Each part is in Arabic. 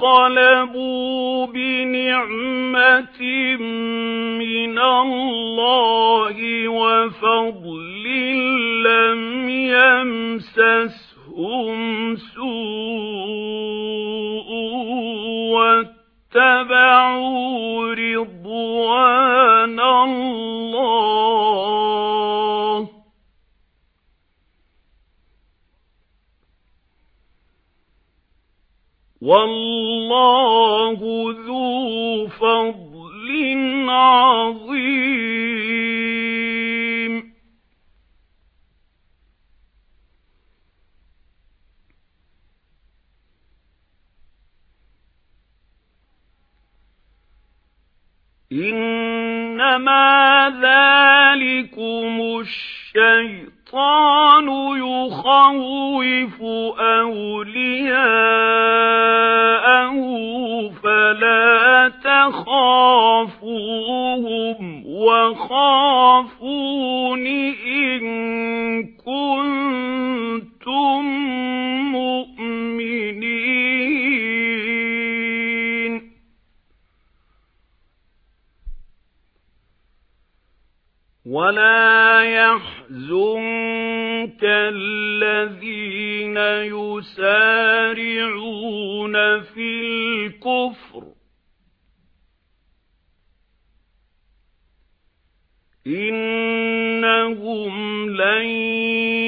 فانقلبوا بنعمة من الله وفضل لم يمسسهم سوء واتبعوا رضوان والله ذو فضل عظيم إنما ذلكم الشيطان الشيطان يخوف أولياءه فلا تخافوهم وخافون ولا يحزن كالذين يسارعون في الكفر إنهم لن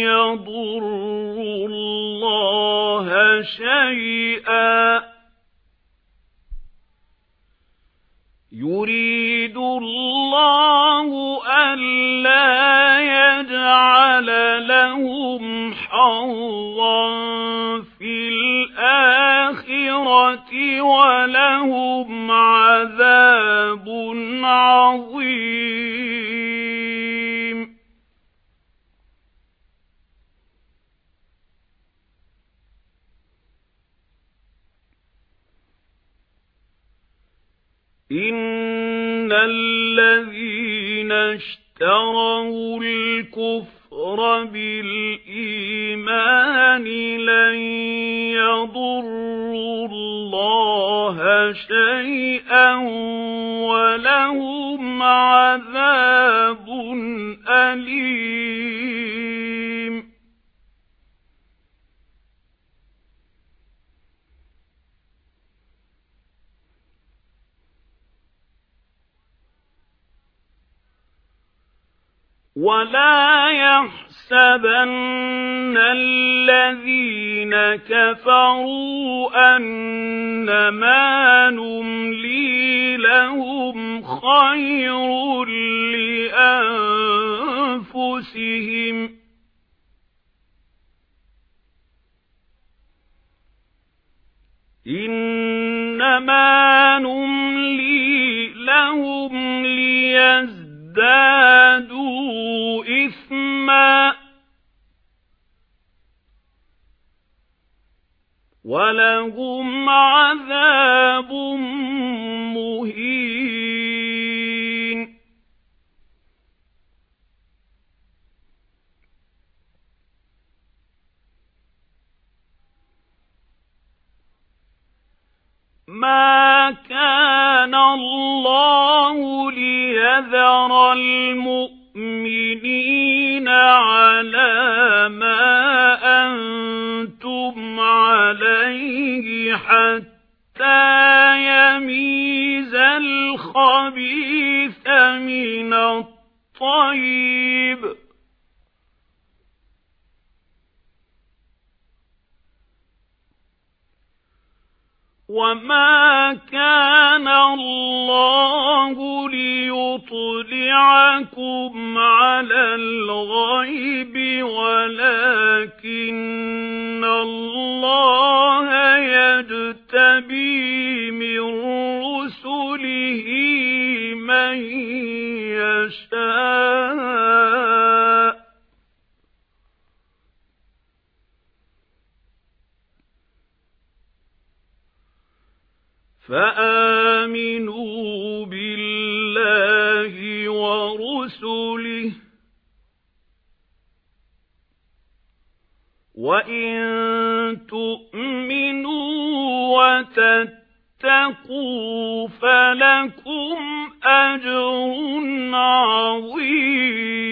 يضروا الله شيئا يريد الآخرة ولهم عذاب عظيم. إن الذين اشتروا الكفر بالإيمان يضروا الله شيئا ولهم عذاب أليم. ولا يحسبن الذين كفروا أنما نملي لهم خير لأنفسهم إنما نملي ولهم عذاب مهين ما كان الله ليذر المؤمنين على حتى يميز الخبيث من الطيب. وما كان الله ليطلعكم على الغيب ولكن الله يجتبي من فآمنوا بالله ورسله وإن تؤمنوا وتتقوا فلكم أجر عظيم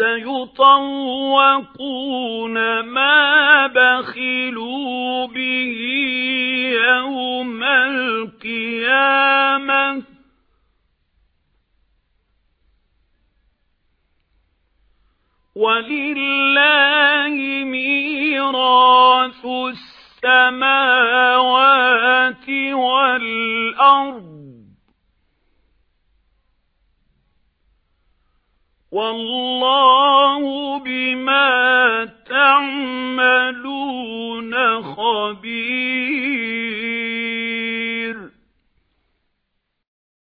سيطوقون ما بخلوا به يوم القيامة. ولله ميراث السماوات والأرض. وَاللَّهُ بِمَا تَعْمَلُونَ خَبِيرٌ.